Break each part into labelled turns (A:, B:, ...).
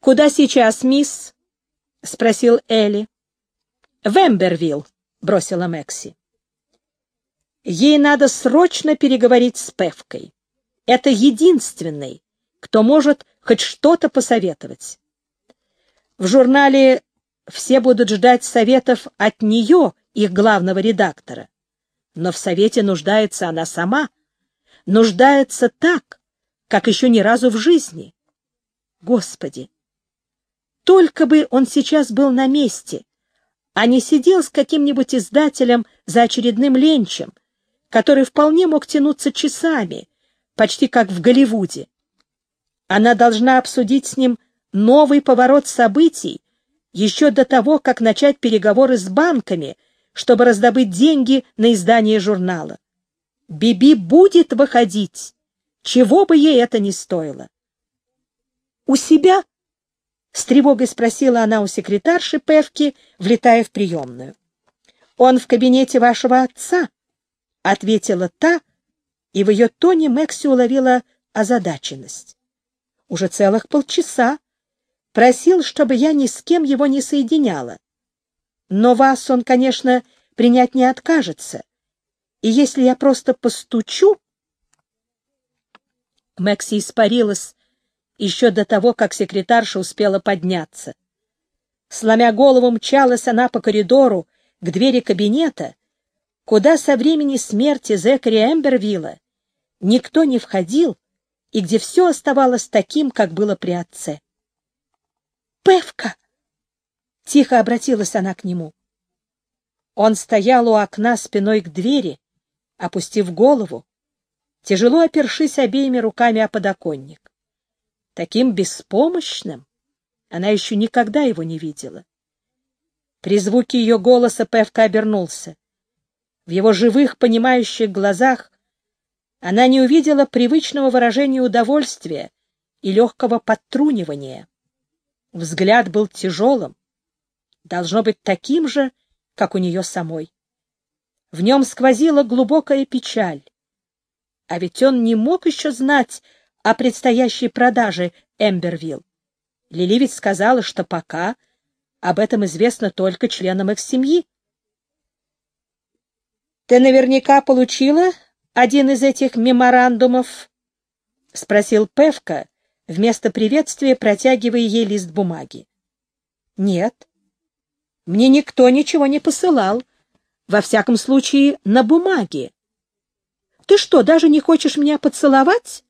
A: Куда сейчас, мисс? — спросил Элли. — В Эмбервилл, — бросила Мэкси. Ей надо срочно переговорить с Певкой. Это единственный, кто может хоть что-то посоветовать. В журнале все будут ждать советов от нее, их главного редактора. Но в совете нуждается она сама. Нуждается так, как еще ни разу в жизни. Господи! Только бы он сейчас был на месте, а не сидел с каким-нибудь издателем за очередным ленчем, который вполне мог тянуться часами, почти как в Голливуде. Она должна обсудить с ним новый поворот событий еще до того, как начать переговоры с банками, чтобы раздобыть деньги на издание журнала. Биби будет выходить, чего бы ей это ни стоило. «У себя?» — с тревогой спросила она у секретарши Певки, влетая в приемную. «Он в кабинете вашего отца», — ответила та, и в ее тоне Мэкси уловила озадаченность. «Уже целых полчаса просил, чтобы я ни с кем его не соединяла. Но вас он, конечно, принять не откажется. И если я просто постучу... Мэкси испарилась еще до того, как секретарша успела подняться. Сломя голову, мчалась она по коридору к двери кабинета, куда со времени смерти Зекари Эмбервилла никто не входил и где все оставалось таким, как было при отце. Певка! Тихо обратилась она к нему. Он стоял у окна спиной к двери, опустив голову, тяжело опершись обеими руками о подоконник. Таким беспомощным она еще никогда его не видела. При звуке ее голоса Певка обернулся. В его живых, понимающих глазах она не увидела привычного выражения удовольствия и легкого подтрунивания. Взгляд был тяжелым, должно быть таким же, как у нее самой. В нем сквозила глубокая печаль. А ведь он не мог еще знать о предстоящей продаже Эмбервилл. Лили ведь сказала, что пока об этом известно только членам их семьи. — Ты наверняка получила один из этих меморандумов? — спросил Певка, вместо приветствия протягивая ей лист бумаги. «Нет, мне никто ничего не посылал, во всяком случае на бумаге. Ты что, даже не хочешь меня поцеловать?»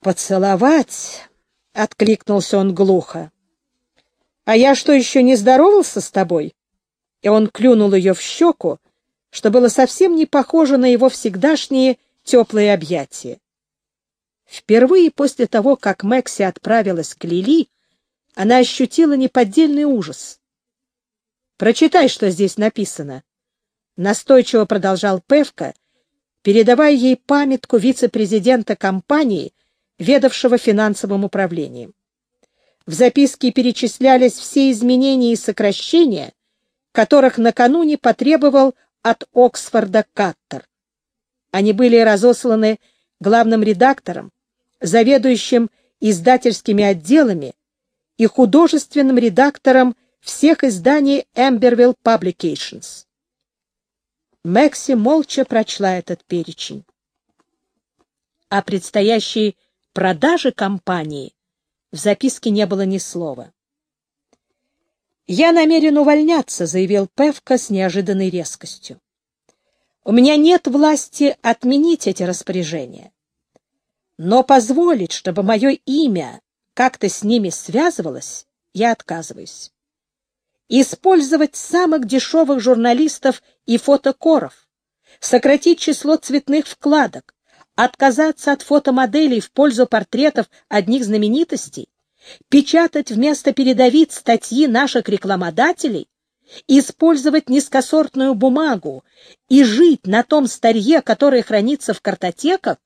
A: «Поцеловать?» — откликнулся он глухо. «А я что, еще не здоровался с тобой?» И он клюнул ее в щеку, что было совсем не похоже на его всегдашние теплые объятия. Впервые после того, как Мэкси отправилась к Лили, она ощутила неподдельный ужас. «Прочитай, что здесь написано», — настойчиво продолжал Певка, передавая ей памятку вице-президента компании, ведавшего финансовым управлением. В записке перечислялись все изменения и сокращения, которых накануне потребовал от Оксфорда Каттер. Они были разосланы главным редактором, заведующим издательскими отделами и художественным редактором всех изданий Amberville Publications. Мэкси молча прочла этот перечень. О предстоящей продаже компании в записке не было ни слова. «Я намерен увольняться», — заявил Певка с неожиданной резкостью. «У меня нет власти отменить эти распоряжения. Но позволить, чтобы мое имя как-то с ними связывалось, я отказываюсь. Использовать самых дешевых журналистов и фотокоров, сократить число цветных вкладок, отказаться от фотомоделей в пользу портретов одних знаменитостей, печатать вместо передовиц статьи наших рекламодателей, использовать низкосортную бумагу и жить на том старье, которое хранится в картотеках,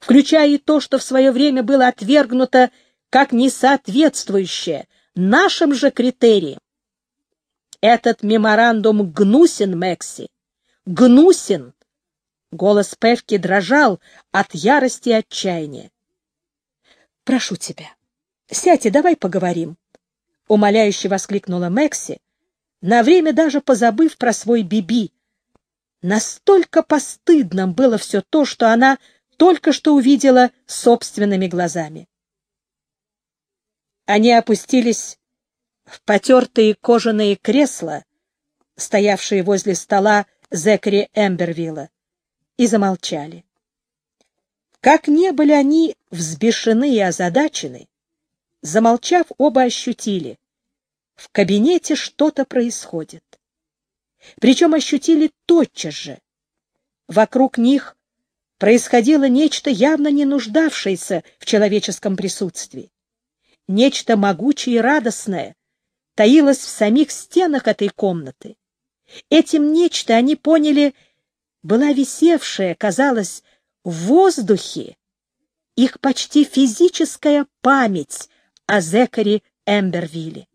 A: включая и то, что в свое время было отвергнуто как несоответствующее нашим же критериям. Этот меморандум гнусен, Мэкси, гнусен. Голос Певки дрожал от ярости и отчаяния. Прошу тебя, Сядь и давай поговорим, — умоляюще воскликнула Мэкси, на время даже позабыв про свой Биби. Настолько постыдным было все то, что она только что увидела собственными глазами. Они опустились в потертые кожаные кресла, стоявшие возле стола Зекари Эмбервилла, и замолчали. Как не были они взбешены и озадачены, замолчав, оба ощутили. В кабинете что-то происходит. Причем ощутили тотчас же. Вокруг них происходило нечто явно не нуждавшееся в человеческом присутствии. Нечто могучее и радостное таилось в самих стенах этой комнаты. Этим нечто они поняли, была висевшая, казалось, в воздухе их почти физическая память о Зекаре Эмбервилле.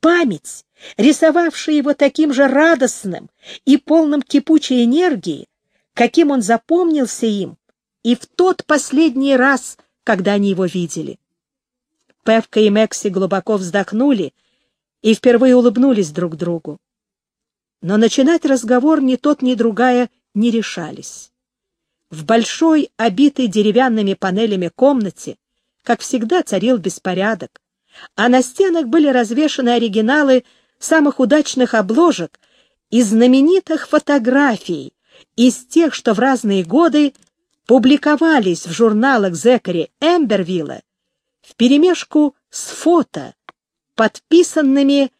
A: Память, рисовавшая его таким же радостным и полным кипучей энергии, каким он запомнился им и в тот последний раз, когда они его видели. Певка и Мекси глубоко вздохнули и впервые улыбнулись друг другу. Но начинать разговор ни тот, ни другая не решались. В большой, обитой деревянными панелями комнате, как всегда, царил беспорядок, а на стенах были развешаны оригиналы самых удачных обложек и знаменитых фотографий из тех, что в разные годы публиковались в журналах Зекари Эмбервилла вперемешку с фото, подписанными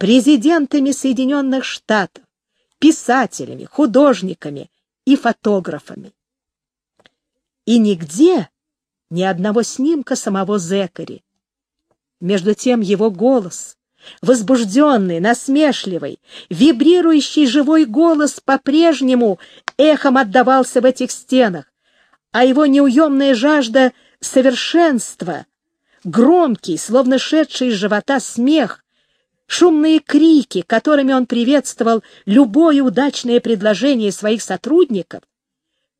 A: президентами Соединенных Штатов, писателями, художниками и фотографами. И нигде ни одного снимка самого Зекари. Между тем его голос, возбужденный, насмешливый, вибрирующий живой голос по-прежнему эхом отдавался в этих стенах, а его неуемная жажда совершенства, громкий, словно шедший из живота смех, шумные крики, которыми он приветствовал любое удачное предложение своих сотрудников,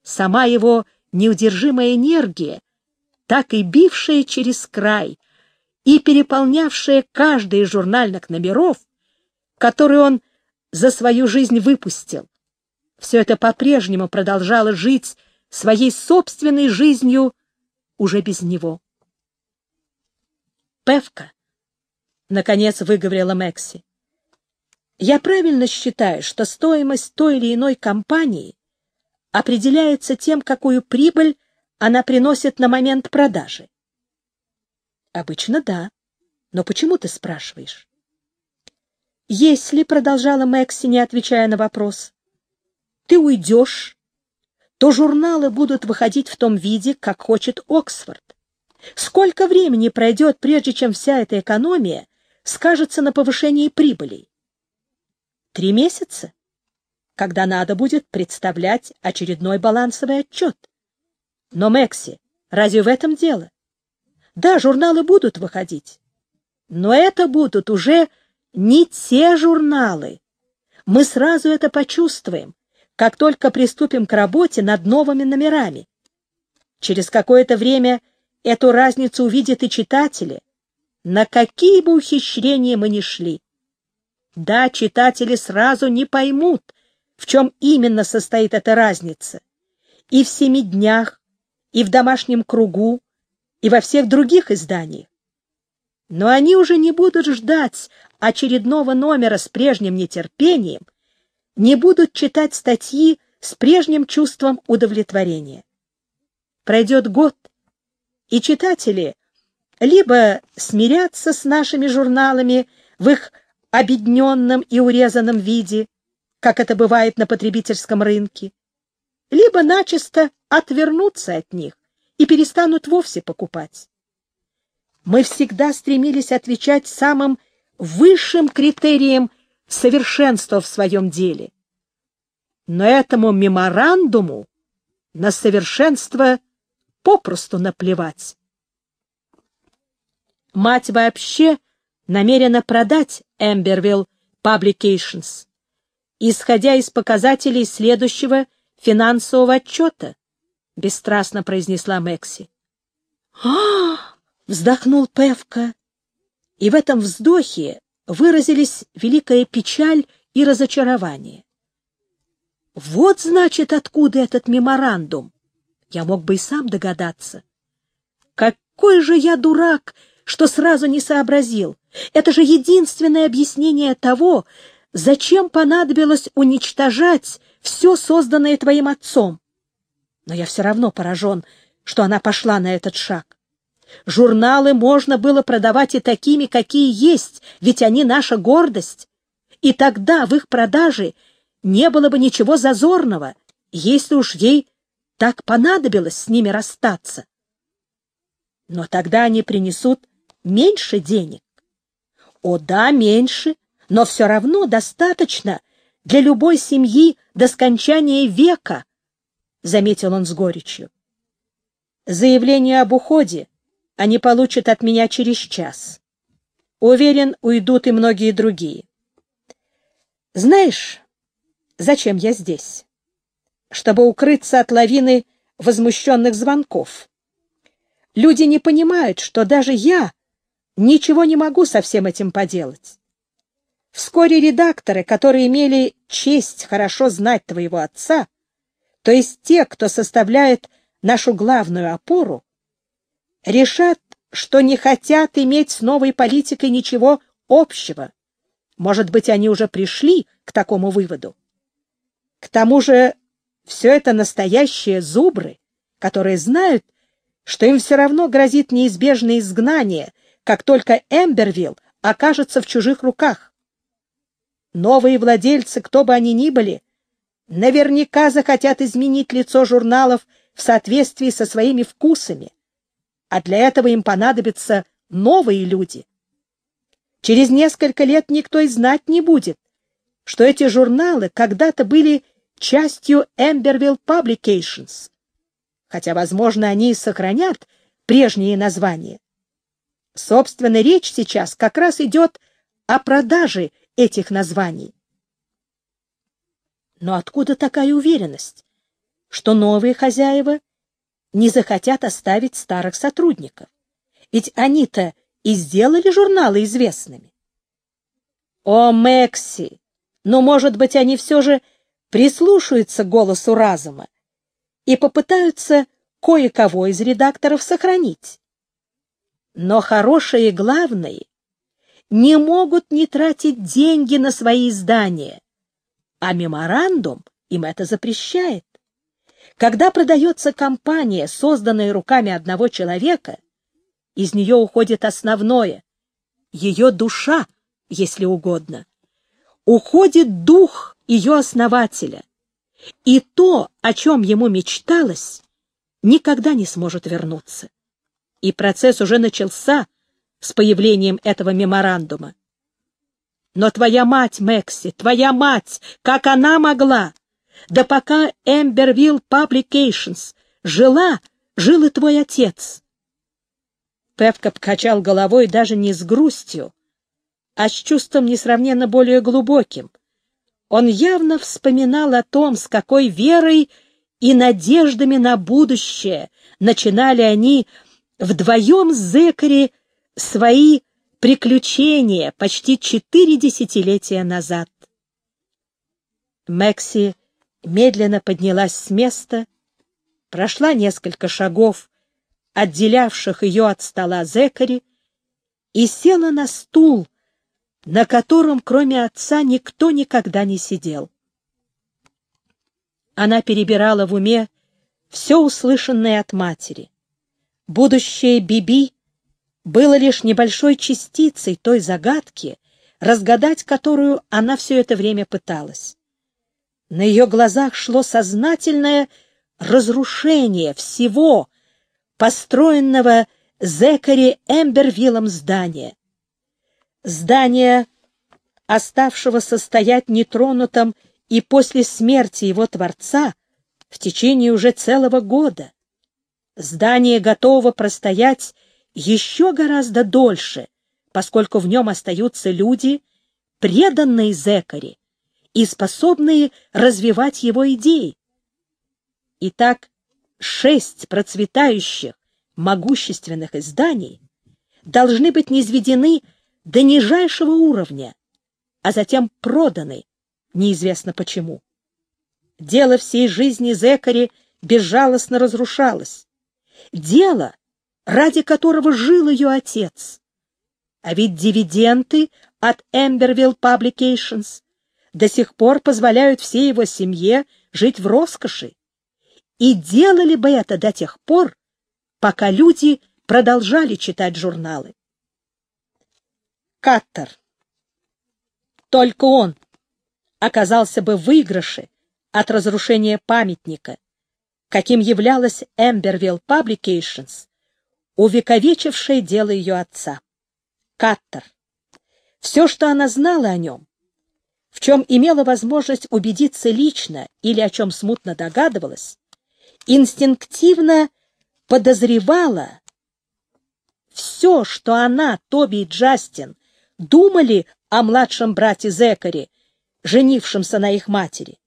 A: сама его неудержимая энергия, так и бившая через край и переполнявшая каждый из журнальных номеров, который он за свою жизнь выпустил. Все это по-прежнему продолжало жить своей собственной жизнью уже без него. Певка наконец выговорила Мэкси. Я правильно считаю, что стоимость той или иной компании определяется тем, какую прибыль она приносит на момент продажи. Обычно да. Но почему ты спрашиваешь? Если, продолжала Мэкси, не отвечая на вопрос, ты уйдешь, то журналы будут выходить в том виде, как хочет Оксфорд. Сколько времени пройдет, прежде чем вся эта экономия скажется на повышении прибыли? Три месяца, когда надо будет представлять очередной балансовый отчет. Но, Мэкси, разве в этом дело? Да, журналы будут выходить, но это будут уже не те журналы. Мы сразу это почувствуем, как только приступим к работе над новыми номерами. Через какое-то время эту разницу увидят и читатели, на какие бы ухищрения мы ни шли. Да, читатели сразу не поймут, в чем именно состоит эта разница. И в семи днях, и в домашнем кругу, и во всех других изданиях. Но они уже не будут ждать очередного номера с прежним нетерпением, не будут читать статьи с прежним чувством удовлетворения. Пройдет год, и читатели либо смиряться с нашими журналами в их обедненном и урезанном виде, как это бывает на потребительском рынке, либо начисто отвернуться от них и перестанут вовсе покупать. Мы всегда стремились отвечать самым высшим критериям совершенства в своем деле. Но этому меморандуму на совершенство попросту наплевать. Мать вообще намерена продать Эмбервилл Publications, исходя из показателей следующего финансового отчета, — бесстрастно произнесла Мэкси. — А! Вздохнул Певка, и в этом вздохе выразились великая печаль и разочарование. Вот, значит, откуда этот меморандум. Я мог бы и сам догадаться. Какой же я дурак, что сразу не сообразил. Это же единственное объяснение того, зачем понадобилось уничтожать все созданное твоим отцом. Но я все равно поражен, что она пошла на этот шаг. Журналы можно было продавать и такими, какие есть, ведь они наша гордость. И тогда в их продаже не было бы ничего зазорного, если уж ей так понадобилось с ними расстаться. Но тогда они принесут меньше денег. О да, меньше, но все равно достаточно для любой семьи до скончания века, — заметил он с горечью. Заявление об уходе они получат от меня через час. Уверен, уйдут и многие другие. Знаешь, зачем я здесь? Чтобы укрыться от лавины возмущенных звонков. Люди не понимают, что даже я ничего не могу со всем этим поделать. Вскоре редакторы, которые имели честь хорошо знать твоего отца, то есть те, кто составляет нашу главную опору, решат, что не хотят иметь с новой политикой ничего общего. Может быть, они уже пришли к такому выводу. К тому же все это настоящие зубры, которые знают, что им все равно грозит неизбежное изгнание, как только Эмбервилл окажется в чужих руках. Новые владельцы, кто бы они ни были, наверняка захотят изменить лицо журналов в соответствии со своими вкусами, а для этого им понадобятся новые люди. Через несколько лет никто и знать не будет, что эти журналы когда-то были частью Emberville Publications, хотя, возможно, они и сохранят прежние названия. Собственно, речь сейчас как раз идет о продаже этих названий. Но откуда такая уверенность, что новые хозяева не захотят оставить старых сотрудников. Ведь они-то и сделали журналы известными. О, Мэкси! Но, может быть, они все же прислушаются к голосу разума и попытаются кое-кого из редакторов сохранить. Но хорошие главные не могут не тратить деньги на свои издания, а меморандум им это запрещает. Когда продается компания, созданная руками одного человека, из нее уходит основное, ее душа, если угодно. Уходит дух ее основателя. И то, о чем ему мечталось, никогда не сможет вернуться. И процесс уже начался с появлением этого меморандума. Но твоя мать, Мэкси, твоя мать, как она могла? Да пока Эмбервилл Publications жила, жил и твой отец. Пепка покачал головой даже не с грустью, а с чувством несравненно более глубоким. Он явно вспоминал о том, с какой верой и надеждами на будущее начинали они вдвоем с Зекари свои приключения почти четыре десятилетия назад. Мэкси медленно поднялась с места, прошла несколько шагов, отделявших ее от стола Зекари, и села на стул, на котором, кроме отца, никто никогда не сидел. Она перебирала в уме все услышанное от матери. Будущее Биби было лишь небольшой частицей той загадки, разгадать которую она все это время пыталась. На ее глазах шло сознательное разрушение всего построенного Зекари Эмбервиллом здания. Здание, оставшегося стоять нетронутым и после смерти его творца в течение уже целого года. Здание готово простоять еще гораздо дольше, поскольку в нем остаются люди, преданные Зекари, и способные развивать его идеи. Итак, шесть процветающих, могущественных изданий должны быть низведены до нижайшего уровня, а затем проданы, неизвестно почему. Дело всей жизни Зекари безжалостно разрушалось. Дело, ради которого жил ее отец. А ведь дивиденды от Emberville Publications до сих пор позволяют всей его семье жить в роскоши. И делали бы это до тех пор, пока люди продолжали читать журналы. Каттер. Только он оказался бы в выигрыше от разрушения памятника, каким являлась Emberville Publications, увековечившая дело ее отца. Каттер. Все, что она знала о нем, в чем имела возможность убедиться лично или о чем смутно догадывалась, инстинктивно подозревала все, что она, Тоби и Джастин, думали о младшем брате Зекаре, женившемся на их матери.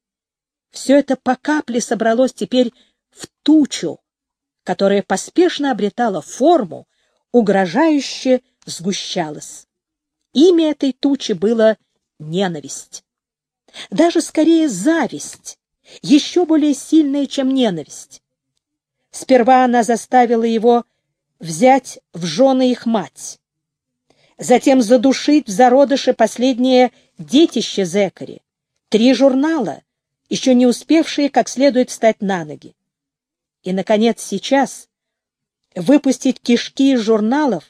A: Все это по капле собралось теперь тучу, которая поспешно обретала форму, угрожающе сгущалась. Имя этой тучи было ненависть. Даже скорее зависть, еще более сильная, чем ненависть. Сперва она заставила его взять в жены их мать, затем задушить в зародыше последнее детище Зекари, три журнала, еще не успевшие как следует встать на ноги. И, наконец, сейчас выпустить кишки из журналов,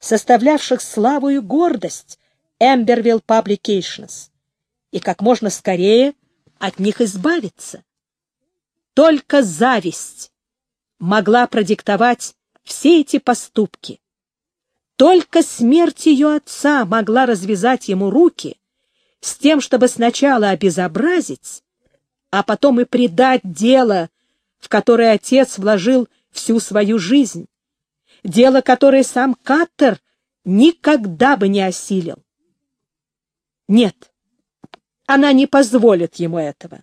A: составлявших славу и гордость Emberville Publications, и как можно скорее от них избавиться. Только зависть могла продиктовать все эти поступки. Только смерть ее отца могла развязать ему руки с тем, чтобы сначала обезобразить, а потом и предать дело, в которое отец вложил всю свою жизнь, дело, которое сам Каттер никогда бы не осилил. Нет, она не позволит ему этого.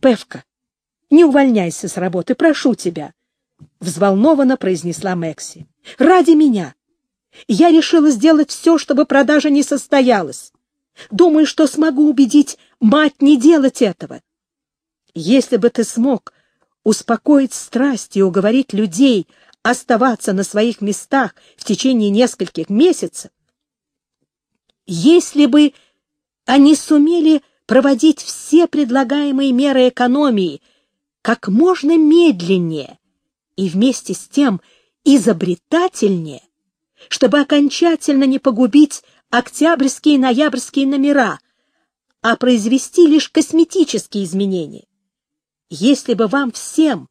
A: Певка, не увольняйся с работы, прошу тебя, — взволнованно произнесла Мэкси. Ради меня. Я решила сделать все, чтобы продажа не состоялась. Думаю, что смогу убедить мать не делать этого. Если бы ты смог успокоить страсть и уговорить людей оставаться на своих местах в течение нескольких месяцев, если бы они сумели проводить все предлагаемые меры экономии как можно медленнее и вместе с тем изобретательнее, чтобы окончательно не погубить октябрьские и ноябрьские номера, а произвести лишь косметические изменения. Если бы вам всем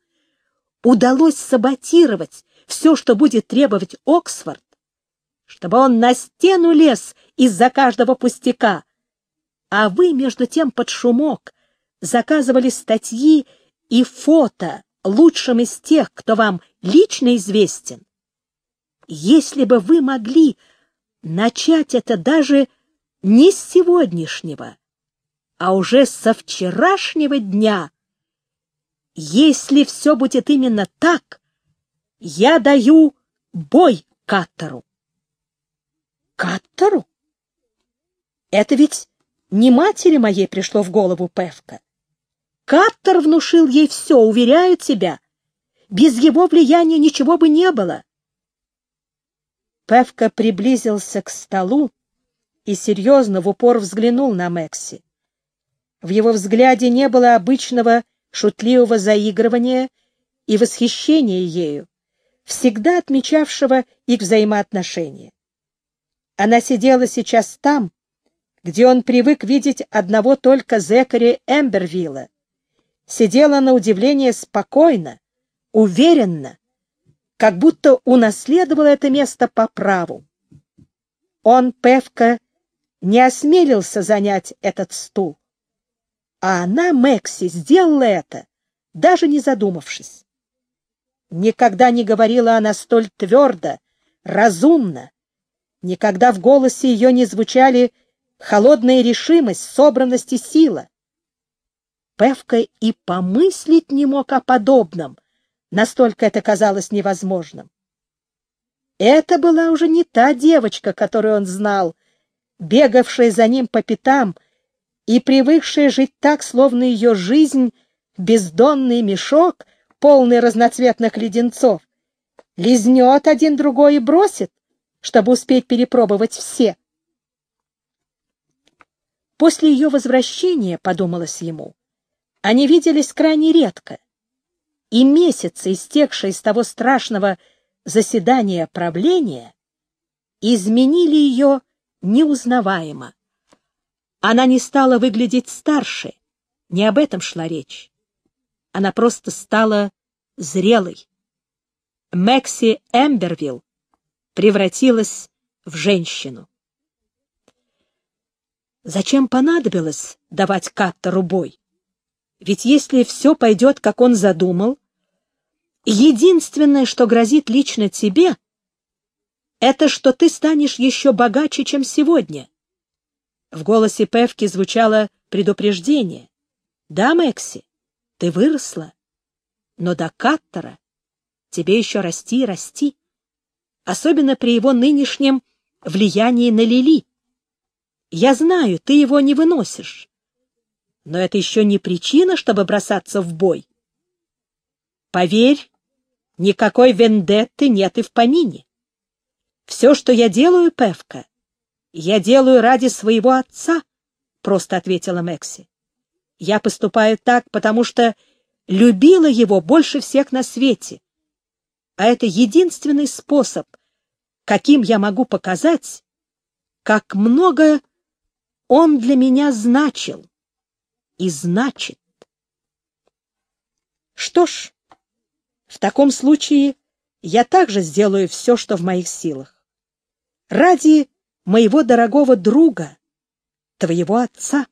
A: удалось саботировать все, что будет требовать Оксфорд, чтобы он на стену лез из-за каждого пустяка, а вы, между тем, под шумок заказывали статьи и фото лучшим из тех, кто вам лично известен. Если бы вы могли начать это даже не с сегодняшнего, а уже со вчерашнего дня, если все будет именно так, я даю бой Каттеру. Каттеру? Это ведь не матери моей пришло в голову Певка. Каттер внушил ей все, уверяю тебя. Без его влияния ничего бы не было. Певка приблизился к столу и серьезно в упор взглянул на Мэкси. В его взгляде не было обычного шутливого заигрывания и восхищения ею, всегда отмечавшего их взаимоотношения. Она сидела сейчас там, где он привык видеть одного только Зекари Эмбервилла. Сидела на удивление спокойно, уверенно, как будто унаследовала это место по праву. Он, Певка, не осмелился занять этот стул. А она, Мэкси, сделала это, даже не задумавшись. Никогда не говорила она столь твердо, разумно. Никогда в голосе ее не звучали холодная решимость, собранность и сила. Певка и помыслить не мог о подобном, настолько это казалось невозможным. Это была уже не та девочка, которую он знал, бегавшая за ним по пятам и привыкшая жить так, словно ее жизнь — бездонный мешок, полный разноцветных леденцов. Лизнет один другой и бросит, чтобы успеть перепробовать все. После ее возвращения, подумалось ему, они виделись крайне редко, и месяцы, истекшие с того страшного заседания правления, изменили ее неузнаваемо. Она не стала выглядеть старше, не об этом шла речь. Она просто стала зрелой. Мэкси Эмбервилл превратилась в женщину. Зачем понадобилось давать Каттеру бой? Ведь если все пойдет, как он задумал, единственное, что грозит лично тебе, это что ты станешь еще богаче, чем сегодня. В голосе Певки звучало предупреждение. Да, Мэкси, ты выросла, но до Каттера тебе еще расти и расти, особенно при его нынешнем влиянии на Лили. Я знаю, ты его не выносишь, но это еще не причина, чтобы бросаться в бой. Поверь, никакой вендетты нет и в помине. Все, что я делаю, Певка, я делаю ради своего отца, — просто ответила Мэкси. Я поступаю так, потому что любила его больше всех на свете. А это единственный способ, каким я могу показать, как много он для меня значил и значит. Что ж, в таком случае я также сделаю все, что в моих силах. Ради моего дорогого друга, твоего отца.